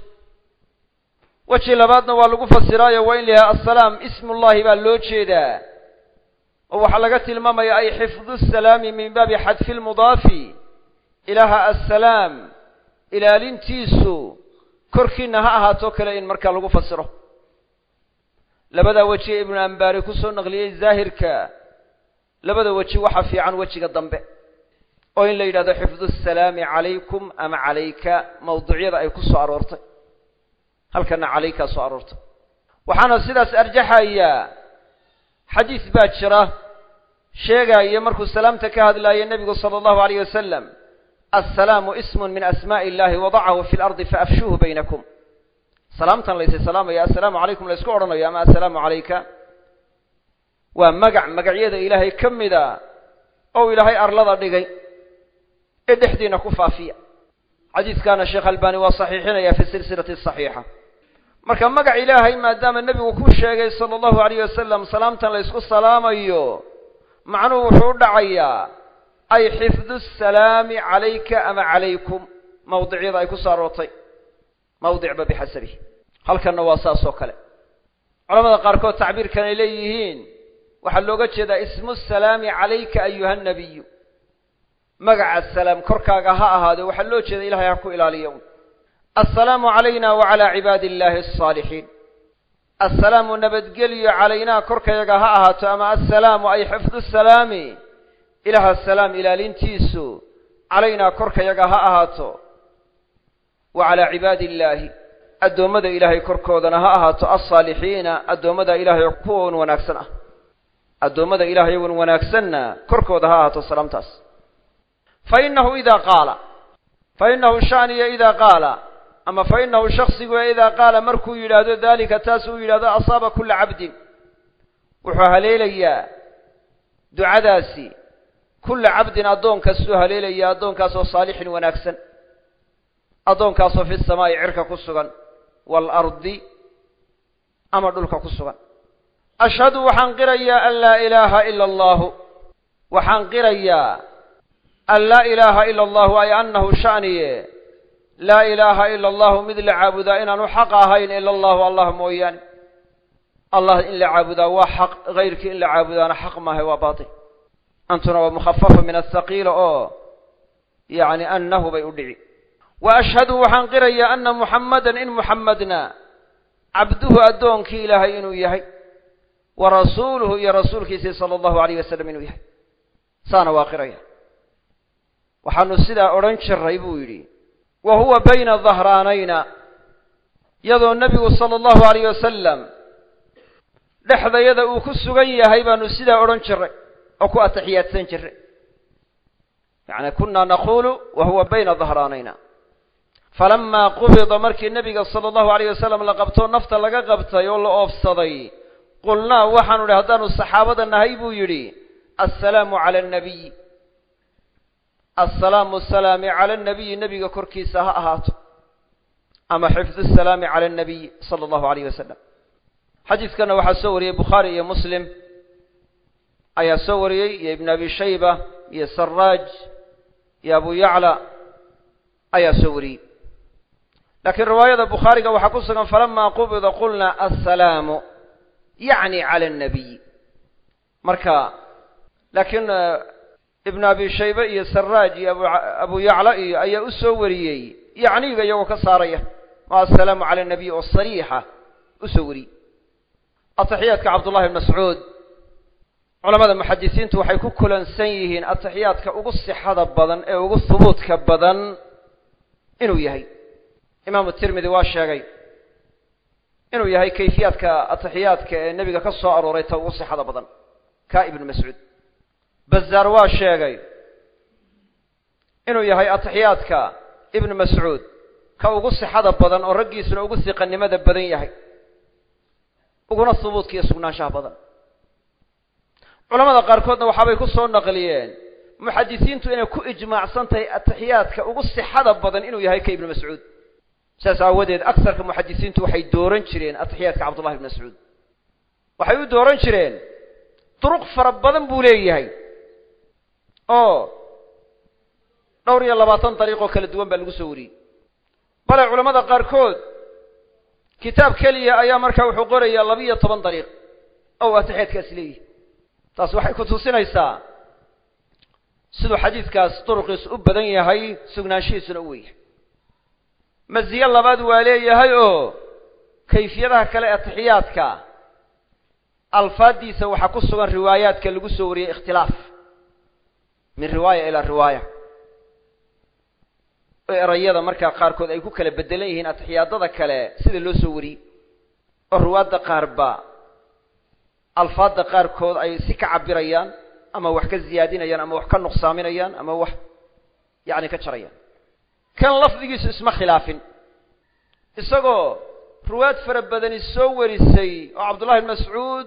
Weji labaadna waa lagu fasiraayo waa in la yidhahdo assalaam ismullahi baa loo jeedaa. Oo waxaa laga tilmaamaya ay xifdu salaami min baabi xadfi lmudaafi ilaaha assalaam ilaalintiisu korkiinna ha ahaato kale in markaa lagu fasiro. Labadaa weji ee ibnu ambaari ku naqliyey zaahirka labada weji waxa fiican wejiga dambe. Oo in la yidhahdo xifdu asalaami calaykum ama calayka? Mawduucyada ay ku soo aroortay. Halkana calaykaa soo aroortay. Waxaana sidaas arjaxayaa xadiis baa jira sheegaya markuu salaamta ka hadlaaya nebigu sala allahu alayh wasalam assalaamu ismun min asmaa'i illahi wadacahu fi lardi faafshuuhu baynakum. Salaamtan laysa salaamaya assalaamu calaykum la ysku odhanayo ama assalaamu calayka waa magac magacyada ilaahay ka mida ou ilaahay arlada dhigay ee dhexdiina ku faafiya. Xadiiskaana sheekh albani waa saxiixinaya fi silsilati saxiixa. Marka magac ilaahay maadaama nebigu ku sheegay sala allahu alayh wasalam salaamtan la ysku salaamayo macnuhu wuxuu u dhacayaa ay xifdu salaami calayka ama calaykum. Mawdicyada ay ku soo aroortay. Mawdicba bixasabihi halkanna waa saas oo kale. Culamada qaarkood tacbiirkan ay leeyihiin waxaa looga jeedaa ismu salaami calayka ayuha nabiyu magaca salaam korkaaga ha ahaade waxaa loo jeeda ilahay ha ku ilaaliyo assalaamu calayna wacalaa cibaadi illaahi alsaalixiin assalaamu nabadgelyo calaynaa korkayaga ha ahaato ama assalaamu ay xifdu salaami ilaha salaam ilaalintiisu calaynaa korkayaga ha ahaato. Wa calaa cibaadi illaahi addoommada ilaahay korkoodana ha ahaato. Alsaalixiina addoommada ilaahay kuwan wanaagsan ah. Addoommada ilaahay wan wanaagsanna korkooda ha ahaato salaamtaas. Fa innahu idaa qaala fa innahu shaniya idaa qaala ama fa innahu shaksigu idaa qaala markuu yidhaahdo daalika taas uu yidhahdo asaaba kulla cabdin. Wuxuu haleelayaa ducadaasi kulla cabdin addoon kastuu haleelaya addoonkaasoo saalixin wanaagsan addoonkaasoo fi samaa'i cirka ku sugan waalardi ama dhulka ku sugan. Ashhadu waxaan qirayaa an laa ilaaha ila allahu. Waxaan qirayaa an laa ilaaha ila allahu ay annahu sha'niye. Laa ilaaha ila allahu mid la caabudaa inaanu xaq ahayn ila allahu allah mooyaane. Allah in la caabudaa waa xaq hayrkii in la caabudaana xaq maaha waa baatil antuna waa mukhafafa min ahaqiila oo yacni annahu bay u dhici wa ashhadu waxaan qirayaa anna muxammadan in muxammadna cabduhu addoonkii ilaahay inuu yahay wa rasuuluhu iyo rasuulkiisii sala allahu alayh wasalam inuu yahay saana waa qiraya waxaanu sidaa odhan jiray buu yidhi wa huwa bayna dahraanayna iyadoo nebigu sala allahu alayh wasalam dhexdayada uu ku sugan yahay baanu sidaa odhan jiray oo ku ataxiyaadsan jiray. Yacni kunna naqulu wa huwa bayna dahraanayna falamaa qubida markii nebiga sala allahu alayh wasalam la qabtoo nafta laga qabtay oo la oofsaday qulnaa waxaanu idhi haddaanu saxaabada nahay buu yidhi assalaamu cala annabiy assalaamu salaami cala annabiyi nebiga korkiisa ha ahaato. Ama xifdu salaami cala annabiy sala allahu alayh wasalam xadiidkana waxaa soo wariyey bukhaari iyo muslim ayaa soo wariyey iyo ibn abi shayba iyo saraaj iyo abu yacla ayaa soo wariyey. Laakiin riwaayada bukhaariga waxaa ku sugan falamaa qubida qulna assalaamu yacni cala annabiy marka laakiin ibnu abi shaybe iyo saraaj iyo abu yacla iyo ayaa u soo wariyey yacniga iyagoo ka saaraya oo assalaamu cala annabiy oo sariixa u soo wariyey. Ataxiyaadka cabdullahi bn mascuud culamada muxadisiintu waxay ku kulansan yihiin ataxiyaadka ugu sixada badan ee ugu hubuudka badan inuu yahay. Imaamu tirmidi waa sheegay inuu yahay kayfiyaadka ataxiyaadka ee nebiga ka soo arooray ta ugu sixada badan ka ibnu mascuud. Bazaar waa sheegay inuu yahay ataxiyaadka ibnu mascuud ka ugu sixada badan oo raggiisuna ugu siqanimada badan yahay uguna hubuudka iyo sugnaanshaha badan culamada qaarkoodna waxaabay ku soo naqliyeen muxadisiintu inay ku ijmaacsan tahay atixiyaadka ugu sixada badan inuu yahay ka ibnu mascuud. Saas aawadeed aksarka muxadisiintu waxay dooran jireen atixiyaadka cabdullahi ibn mascuud. Waxay u dooran jireen duruq fara badan buu leeyahay oo dhowr iyo labaatan dariiqoo kala duwan baa lagu soo wariyey. Bale culamada qaarkood kitaab keliya ayaa markaa wuxuu qorayaa laba-iyo toban dariiq oo atixiyaadkaasi leeyihi taas waxay ku tusinaysaa siduu xadiidkaas duruqiisu u badan yahay sugnaanshihiisuna u weyahay masiye labaad waa leeyahay oo kayfiyadaha kale atixiyaadka alfaaddiisa waxaa ku sugan riwaayaadka lagu soo wariyey ikhtilaaf. Min riwaaya ilaa riwaaya. Oo erayada markaa qaarkood ay ku kala bedelan yihiin atixiyaadada kale sida loo soo wariyey oo riwaadda qaarba alfaadda qaarkood ay si ka cabirayaan ama wax ka ziyaadinayaan ama wax ka nuqsaaminayaan ama wax yacni ka jarayaan. Kan lafdigiisu isma khilaafin. Isagoo ruwaad fara badani soo warisay oo cabdullahi ibn mascuud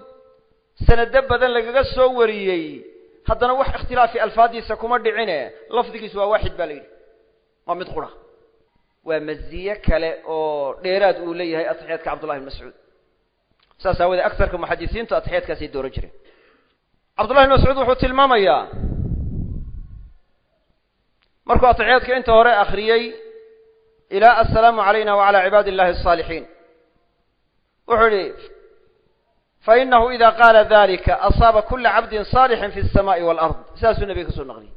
sanado badan lagaga soo wariyey haddana wax ikhtilaafi alfaaddiisa kuma dhicine lafdigiisu waa waaxid baa la yidhi. Waa mid qura. Waa maziye kale oo dheeraad uu leeyahay atixiyaadka cabdullahi ibn mascuud saas aawadee aksarka muxadisiintu atixiyaadkaasay dooran jireen cabdullahi ibn mascuud wuxuu tilmaamayaa markuu atixiyaadka inta hore akhriyey ilaa assalaamu calayna wacalaa cibaadi illahi asaalixiin wuxuu yihi fainahu ida qaala dalika asaaba kula cabdin saalixin fi الsamaai wاlard sidaasuu nebiga kasoo naqliyey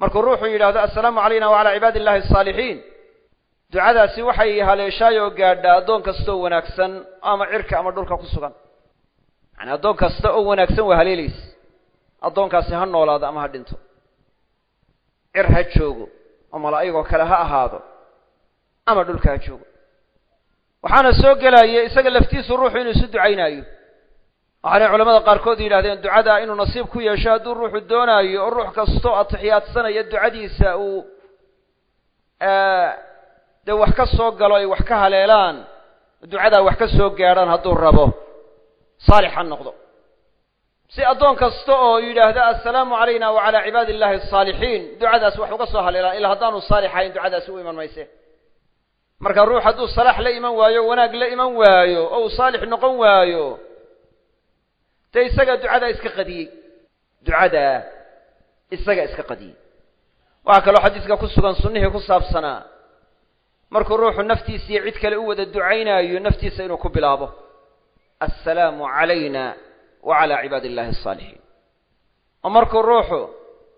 markuu ruuxuu yidhahdo assalaamu calayna wacalaa cibaadi illahi asaalixiin ducadaasi waxay haleeshaay oo gaadhaa addoon kasta oo wanaagsan ama cirka ama dhulka ku sugan. Yani addoon kasta oo wanaagsan waa haleelaysa addoonkaasi ha noolaado ama ha dhinto. Cir ha joogo oo malaa'igoo kale ha ahaado ama dhulka ha joogo. Waxaana soo gelaya isaga laftiisu ruuxu inuu isu ducaynaayo. Waxaanay culamada qaarkood yidhahdeen ducada inuu nasiib ku yeesho hadduu ruuxu doonaayo oo ruux kastoo atixiyaadsanaya ducadiisa uu dee wax ka soo galo ay wax ka haleelaan ducadaa wax ka soo gaadhaan hadduu rabo saalix ha noqdo. Si addoon kasta oo yidhaahda assalaamu calayna wacalaa cibaadi illahi asaalixiin ducadaas wax uga soo haleelaan ilaa haddaanu saalixayn ducadaasi u iman mayse. Marka ruux hadduu salaax la iman waayo wanaag la iman waayo oo uu saalix noqon waayo dee isaga ducadaa iska qadiyey. Ducadaa isaga iska qadiyey. Waxaa kaloo xadiiska ku sugan sunnihii ku saabsanaa markuu ruuxu naftiisa iyo cid kale u wada ducaynaayo naftiisa inuu ku bilaabo assalaamu calayna wa calaa cibaadi illahi asaalixiin oo markuu ruuxu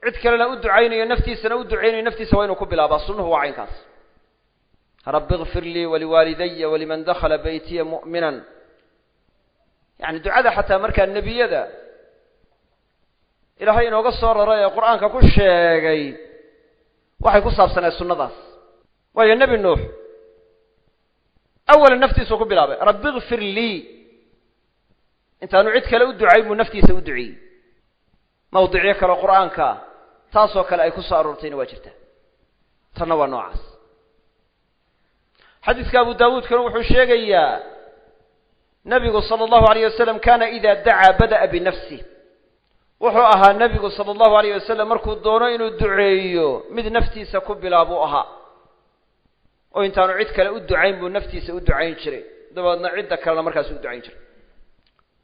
cid kalena u ducaynayo naftiisana u ducaynayo naftiisa waa inuu ku bilaabaa. Sunnuhu waa caynkaas. Rabbi ikfir lii waliwaalidaya waliman dakhala beytiya mu'minan. Yani ducada xataa markaa nebiyada ilaahay inooga soo raray ee qur'aanka ku sheegay waxay ku saabsaneed sunnadaas waayo nebi nuux awalan naftiisuu ku bilaabay rabbi ikfir lii. Intaanu cid kale u ducayn buu naftiisa u duceeyey mawdicyo kaleo qur'aanka taasoo kale ay ku soo aroortayna waa jirtaa. Tanna waa noocaas. Xadiiska abu daawuudkana wuxuu sheegayaa nabigu sala allahu alayh wasalam kana ida dacaa bada'a binafsih wuxuu ahaa nebigu sala allahu alayh wasalam markuu doono inuu duceeyo mid naftiisa ku bilaabuu ahaa oo intaanu cid kale u ducayn buu naftiisa u ducayn jiray. Dabeedna cidda kalena markaas u ducayn jiray.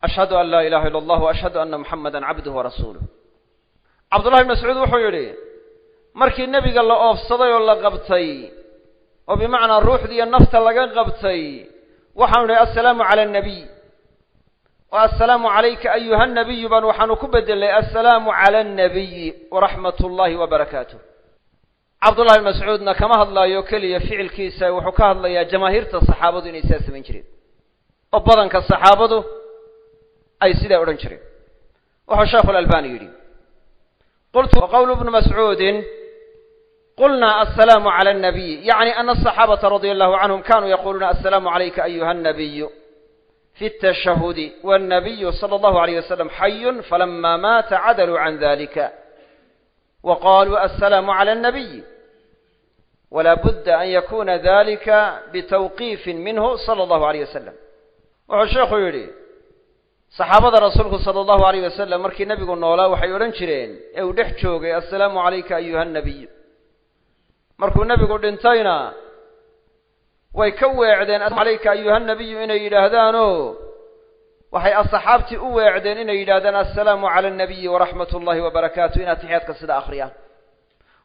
Ashhadu an laa ilaha illa allah ashhadu ana muxamada cabduhu warasuuluh cabdullahi bn mascuud wuxuu yidhi markii nebiga la oofsaday oo la qabtay oo bimacnaa ruuxdiiyo nafta laga qabtay waxaanu idhi assalaamu cala annabiy oo assalaamu calayka ayuha nabiyu baan waxaanu ku bedelnay assalaamu cala annabiyi waraxmat ullahi wabarakaatuh cabdullahi bn mascuudna kama hadlaayo keliya ficilkiisa wuxuu ka hadlayaa jamaahiirta saxaabadu inay sidaa samayn jireen oo badanka saxaabadu ay sidaa odhan jireen wuxuu sheekhu lalbani yidhi qultu qawlu bnu mascuudin qulna assalaamu cala annabiy yacni ana asaxaabata radia allahu canhum kanuu yaquluuna assalaamu calayka ayuha annabiyu fi الtashahudi wالnabiyu salى allahu alayh wasalam xayun falama maata cadaluu can dalika qaluu assalaamu cala annabiy walaa budda an yakuna dalika bitawqiifin minhu sala allahu alayh wasalam wuxuu sheekhu yidhi saxaabada rasuulku sala allahu alayh wasalam markii nebigu noolaa waxay odhan jireen ee uu dhex joogay assalaamu calayka ayuha nabiy markuu nebigu dhintayna way ka weecdeen calayka ayuha nabiyu inay yidhaahdaanoo waxay asxaabtii u weecdeen inay yidhahdaan assalaamu cala anabiyi waraxmat ullahi wabarakaatu in atixiyaadka sida akhriyaan.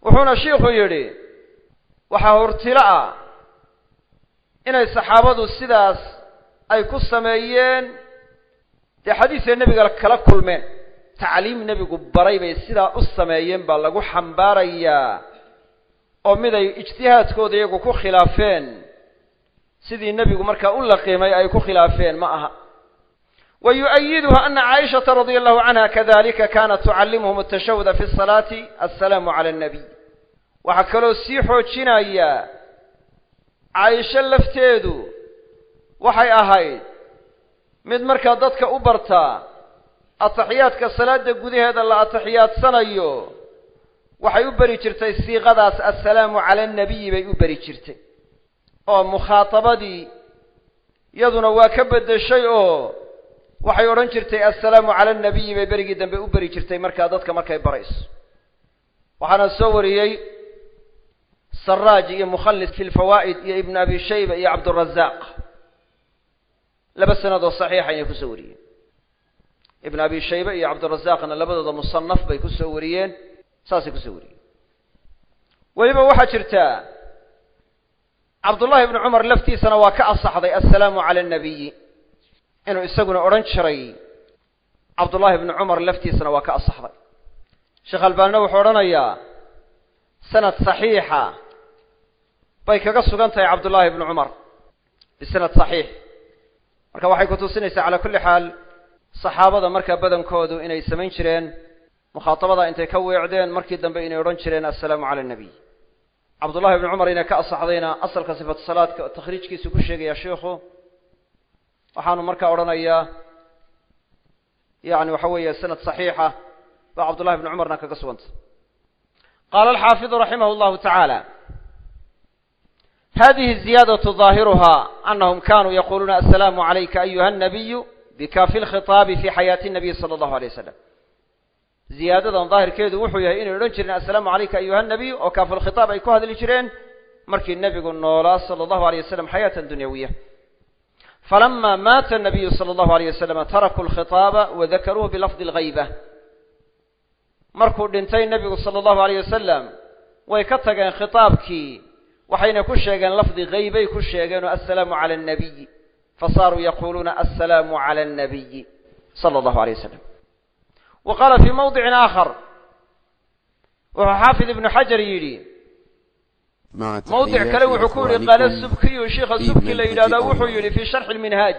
Wuxuuna shiikhu yidhi waxaa hortilo ah inay saxaabadu sidaas ay ku sameeyeen dee xadiisay nebiga kala kulmeen. Tacliim nebigu baray bay sidaa u sameeyeen baa lagu xambaarayaa oo miday ijtihaadkooda iyagu ku khilaafeen. Sidii nebigu markaa u laqiimay ay ku khilaafeen ma aha ana caaishata radia allahu canha kadalika kanat tucallimuhum atashawuda fi salaati assalaamu cala annabiy waxaa kaloo sii xoojinaya caaisho lafteedu waxay ahayd mid markaa dadka u bartaa ataxiyaadka salaada gudaheeda la atixiyaadsanayo waxay u beri jirtay siiqadaas assalaamu cala annabiyi bay u beri jirtay oo mukhaatabadii yaduna waa ka beddeshay oo waxay odhan jirtay assalaamu cala annabiyi bay berigii dambe u beri jirtay markaa dadka markay barayso waxaana soo wariyey saraaj iyo mukhallis fi lfawaa'id iyo ibnu abi shayba iyo cabdurazaaq laba sanad oo saxiixa inay ku soo wariyeen. Ibn abi shayba iyo cabdirazaaqna labadooda musanaf bay ku soo wariyeen saasay ku soo wariyeen. Weliba waxaa jirtaa cabdullahi ibnu cumar laftiisana waa ka asaxday assalaamu cala annabiyi inuu isaguna odhan jiray cabdullahi ibnu cumar laftiisana waa ka asaxday. Sheekh albaanina wuxuu odhanayaa sanad saxiixa bay kaga sugan tahay cabdullahi ibnu cumar bisanad saxiix. Marka waxay kutusinaysaa calaa kulli xaal saxaabada markaa badankoodu inay samayn jireen mukhaatabada intay ka weecdeen markii dambe inay odhan jireen assalaamu cala annabiy cabdullahi ibnu cumar inay ka asaxdayna asalka sifatu salaadka takhriijkiisu ku sheegaya sheikhu waxaanu markaa odhanayaa yani waxa weeye sanad saxiixa baa cabdullahi ibnu cumarna kaga sugantay qaala alxaafidu raximah llahu tacaala hadihi ziyadatu ظaahiruha anahum kanuu yaquluuna assalaamu calayka ayuha الnabiyu bikafi lkhitaabi fi xayaati الnabiy salى allahu alay wasalam ziyaadadan daahirkeedu wuxuu yahay inay odhan jireen assalaamu calayka ayuha الnabiy oo kaafulkhitaab ay ku hadli jireen markii nebigu noolaa salى allahu alay wasalam xayaatan dunyawiya falama maata الnabiyu salى allahu alيyh wasalam tarakuu lkhitaaba wadakaruuhu bilafdi اlgayba markuu dhintay nebigu salى allahu alيyh wasalam way ka tageen khitaabkii waxayna ku sheegeen lafdi haybay ku sheegeen oo assalaamu cala annabiyi fasaaruu yaquuluuna assalaamu cala annabiyi sala allahu alay wasalam wa qaala fii mawdicin aakhar wuxuu xaafid ibnu xajar yidhi mawdic kale wuxuu ku yihi qaala subkiyu sheikha subki la yidhahdaa wuxuu yidhi fii sharxi lminhaaj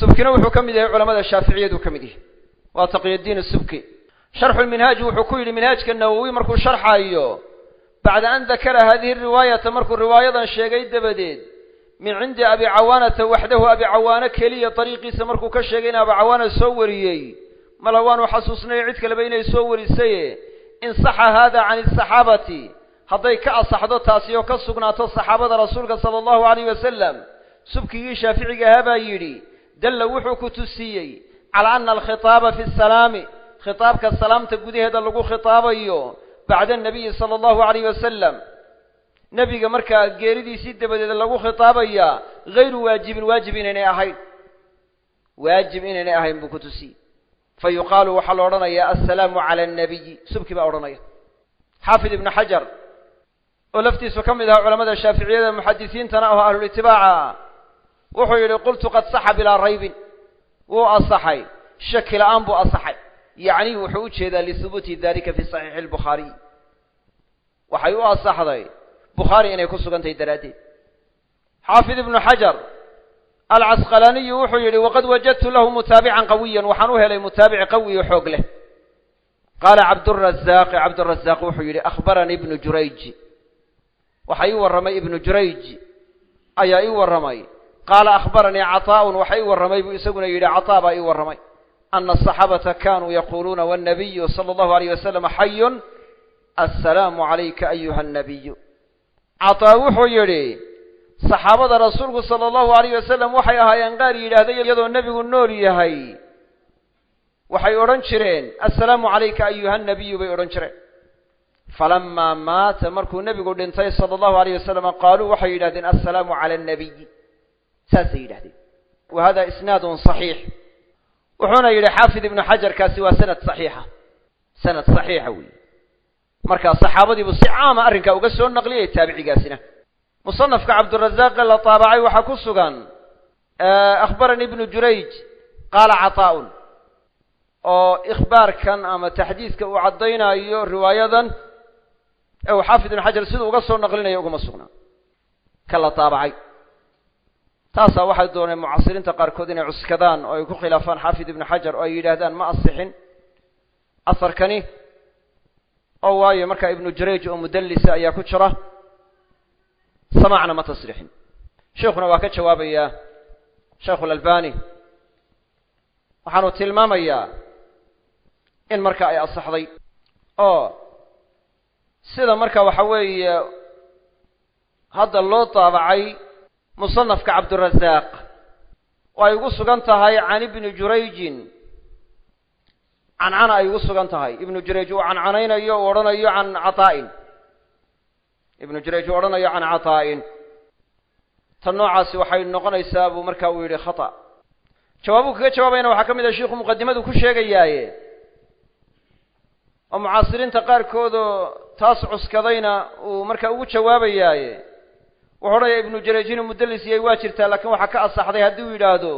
subkina wuxuu ka mid yahay culamada shaaficiyadu ka mid yahay waa taqiyadiin subki sharxu lminhaaj wuxuu ku yidhi minhaajka nawowi markuu sharxayo bacda an dakara hadihi riwaayata markuu riwaayadan sheegay dabadeed min cindi abi cawaanata waxdahu abi cawaano keliya dariiqiisa markuu ka sheegay in abi cawaana soo wariyey mala waanu xasuusnayo cid kaleba inay soo warisaye in saxa hada can asaxaabati hadday ka asaxdo taasi oo ka sugnaato saxaabada rasuulka sala allahu alayh wasalam subkigii shaaficiga ahaa baa yidhi dalla wuxuu ku tusiiyey calaa ana alkhitaaba fi salaami khitaabka salaamta gudaheeda lagu khitaabayo bacda anabiyi sala allahu alayh wasalam nebiga markaa geeridiisii dabadeed lagu khitaabayaa hayru waajibin waajib inaynay ahayn. Waajib inaynay ahayn buu ku tusiyey. Fa yuqaalu waxaa la odhanayaa assalaamu cala annabiyi subki baa odhanaya. Xaafid ibnu xajar oo laftiisu ka mid ahaa culamada shaaficiyada muxadisiintana oo ahlulitibaaca wuxuu yidhi qultu qad saxa bilaa raybin. Wuu asaxay. Shaki la'aan buu asaxay. Yacni wuxuu u jeedaa lihubuuti dalika fi saxiixi albukhaariy waxay u asaxday. Bukhaari inay ku sugantahay daraaddeed. Xaafid ibnu xajar alcasqalaaniyu wuxuu yidhi waqad wajadtu lahu mutaabican qawiyan. Waxaan u helay mutaabic qawi xoog leh. Qaala cabdurazaaqi cabdurazaaq wuxuu yidhi akhbaranii ibnu jurayj waxa ii warramay ibnu jurayj ayaa ii warramay qaala akhbaranii caطaa'un waxa ii warramay buu isaguna yidhi caطaa baa ii warramay ana asaxaabata kanuu yaquuluuna wاnnabiyu salى allahu alayh wasalam xayun assalaamu calayka ayuha الnabiyu cataa wuxuu yidhi saxaabada rasuulku sala allahu alayh wasalam waxay ahaayeen qaar yidhaahday iyadoo nebigu nool yahay waxay odhan jireen assalaamu calayka ayuha nabiyu bay odhan jireen falamaa maata markuu nebigu dhintay sala allahu alayh wasalam qaaluu waxay yidhahdeen assalaamu cala annabiyi saasay yidhahdeen wa hada isnaadun saxiix wuxuuna yidhi xaafid ibnu xajarkaasi waa sanad saxiixa sanad saxiixa weeye markaa saxaabadiibuu si caama arrinkaa uga soo naqliyay taabicigaasina musanafka cabdirazaaqe la taabacay waxaa ku sugan akhbarani ibnu jurayj qaala caطaa'un oo ikhbaarkan ama taxdiidka uu caddaynayo riwaayadan ee uu xaafid ibnu xajar siduu uga soo naqlinayo uguma sugnaa ka la taabacay. Taasaa waxay dooneen mucasiriinta qaarkood inay cuskadaan oo ay ku khilaafaan xaafid ibnu xajar oo ay yidhaahdaan ma asixin. Asarkani oo waayo markaa ibnu jurayj oo mudallisa ayaa ku jira samacna ma tasriixin sheikuna waa ka jawaabayaa sheikhu lalbani waxaanu tilmaamayaa in marka ay asaxday oo sida marka waxa weeye hadda loo daabacay musanafka cabdirazaaq. Oo ay ugu sugan tahay can ibni jurayjin. Cancana ay ugu sugan tahay. Ibnu jurayj uu cancanaynayo uu odhanayo can cataa'in ibnu jurayj uu odhanayo can cataa'in tan noocaasi waxay noqonaysaa buu marka uu yidhi khata. Jawaabuu kaga jawaabayana waxaa ka mid ah shiiku muqadimadu ku sheegayaaye oo mucaasiriinta qaarkoodoo taas cuskadayna uu marka ugu jawaabayaaye. Wuxuu odhanaya ibnu jurayj inuu mudallis yahay waa jirtaa laakiin waxaa ka asaxday haddii uu yidhaahdo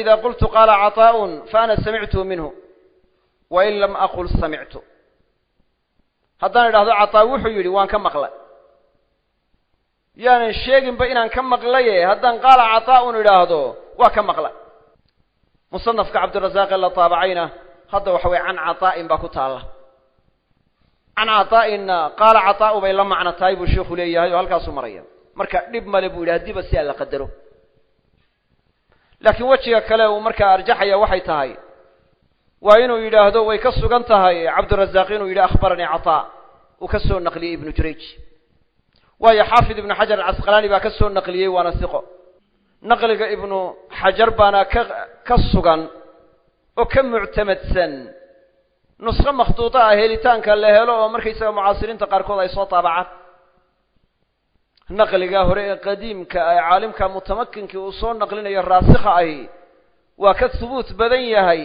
ida qultu qaala caطaa'un faana samictuhu minhu wain lam aqul samictu. Haddaan idhahdo cataa wuxuu yidhi waan ka maqlay yaanan sheeginba inaan ka maqlaye haddaan qaala caطaa'un idhaahdo waa ka maqlay musanafka cabdirazaaqe la taabacayna hadda waxa weye can cataa'in baa ku taalla. Can cataa'inna qaala cataa'u bay la macno tahay buu sheikhu leeyahay oo halkaasuu maraya marka dhib male buu yidhi haddiiba si aan la qadaro. Laakiin wejiga kale uu markaa arjaxaya waxay tahay waa inuu yidhaahdo way ka sugan tahay. Cabdirazaaq inuu yidhi akhbaranii cataa uu ka soo naqliyey ibnu jurayj. Waayo xaafid ibnu xajar alcasqalaani baa ka soo naqliyey waana siqo. Naqliga ibnu xajar baana ka ka sugan oo ka muctamadsan. Nusqo makhduuda ah helitaanka la helo oo markaysaga mucaasiriinta qaarkood ay soo taabacaan. Naqliga hore ee qadiimka ee caalimka mutamakinkii uu soo naqlinayo raasikha ahi waa ka hubuut badan yahay.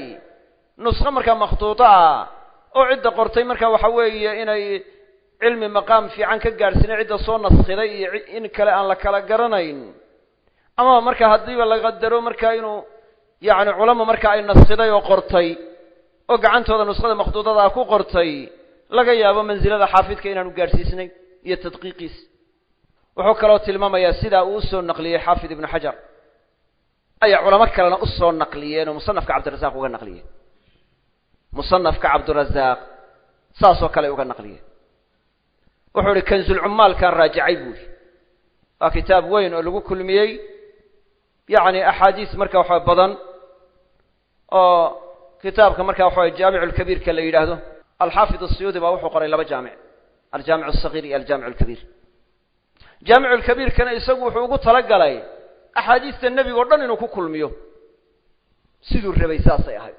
Nusqo markaa makhduudo ah oo cidda qortay marka waxa weeye inay cilmi maqaam fiican ka gaadhsiinay cidda soo naskhiday iyo in kale aan la kala garanayn. Ama marka haddiiba la qadaro marka inuu yacni culamo marka ay naskhiday oo qortay oo gacantooda nuskhada makhduudada ah ku qortay laga yaabo mansilada xaafidka inaanu gaadhsiisnay iyo tadqiiqiis. Wuxuu kaloo tilmaamayaa sidaa uu u soo naqliyey xaafid ibnu xajar. Ayaa culamo kalena u soo naqliyeen oo musanafka cabdirazaaq uga naqliyeen. Musanafka cabdirazaaq saasoo kale uga naqliyeen. Wuxuu ihi kansulcumaalkaan raajicay buuri waa kitaab weyn oo lagu kulmiyey. Yacni axaadiis marka waxa badan oo kitaabka marka waxa jaamicu lkabiirka la yidhaahdo alxaafid asuyuudi baa wuxuu qoray laba jaamic aljaamic asagiir iyo aljaamic alkabiir jaamicu lkabiirkana isagu wuxuu ugu talagalay axaadiista nebiga dhan inuu ku kulmiyo. Siduu rabay saasay ahayd.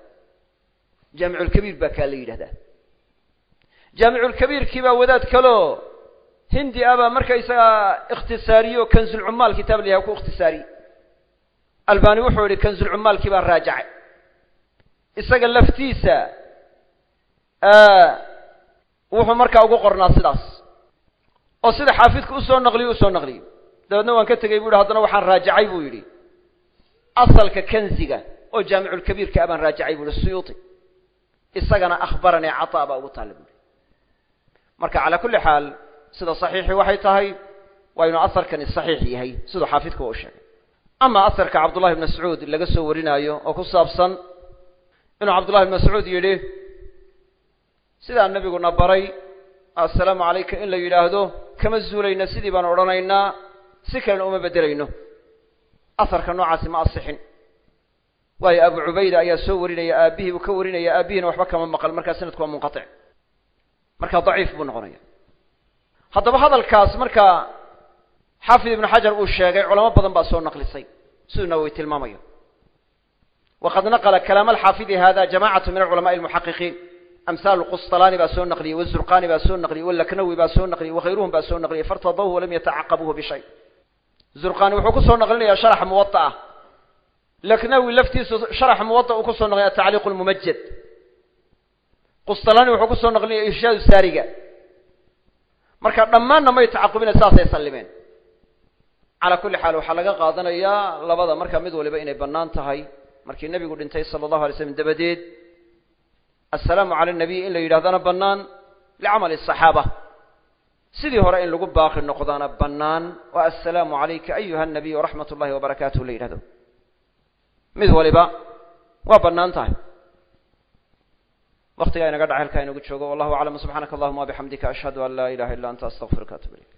Jaamiculkabiir baa kaa la yidhahdaa. Jaamiculkabiirkii baa wadaad kaleo hindi ah baa markaysagaa ikhtisaariye oo kansulcumaal kitaab la ku ikhtisaariyey albani wuxuu yihi kansulcumaalkii baan raajacay isaga laftiisa wuxuu markaa ugu qornaa sidaas. Oo sida xaafidka u soo naqliyo u soo naqliyo. Dabeedna waan ka tegey bu yihi haddana waxaan raajacay buu yidhi. Asalka kanziga oo jaamiculkabiirka abaan raajacay bu yihi suyuuti isagana akhbaranii cataa baa ugu taalla buuhi marka calaa kulli xaal sida saxiixii waxay tahay waa inuu asarkani saxiix yahay siduu xaafidku u sheegay. Ama asarka cabdullahi bn mascuud laga soo warinaayo oo ku saabsan inuu cabdullahi bn mascuud yidhi sidaa nebiguna baray assalaamu calayka in la yidhaahdo kama zuulayna sidii baan odhanaynaa si kalena uma beddelayno. Asarka noocaasi ma asixin. Waayo abu cubayda ayaa soo warinaya aabihii buu ka warinaya aabihina waxba kama maqal markaa sanadku waa munqatic. Markaa daciif buu noqonaya. Haddaba hadalkaas markaa xaafid ibnu xajar uu sheegay culamo badan baa soo naqlisay siduu nawowi tilmaamayo waqad naqla kalaam alxaafidi hada jamacatu min alculamaءi almuxaqiqiin amhaal qusطalaani baa soo naqliyey wazurqani baa soo naqliyey walaknawi baa soo naqliyey wakayruhum baa soo naqliyey fartadawhu walam yatacaqabuhu bishay zurqani wuxuu kusoo naqlinaya sharax muwaطa ah laknawi laftiisu sharax muwaطa uu kusoo naqlinaya tacliiq lmumajad qusطalaani wuxuu kusoo naqlinaya irshaad saariga marka dhammaanna may tacaqubina saasay sallimeen calaa kulli xaal waxaa laga qaadanayaa labada marka mid waliba inay bannaan tahay markii nebigu dhintay sala allahu alay slam dabadeed assalaamu cala nabiy in la yidhahdana bannaan licamali asaxaaba sidii hore in lagu baaqi noqdaana bannaan oo assalaamu calayka ayuha nabiy waraxmat ullahi wabarakaatuh la yidhahdo. Mid waliba waa bannaan tahay. Waktigaa inaga dhaca halkaa inagu joogo. Wallahu aclam subxaanaka allahuma wabixamdika ashhadu an laa ilaha illa anta astaqfiruka atub ilayk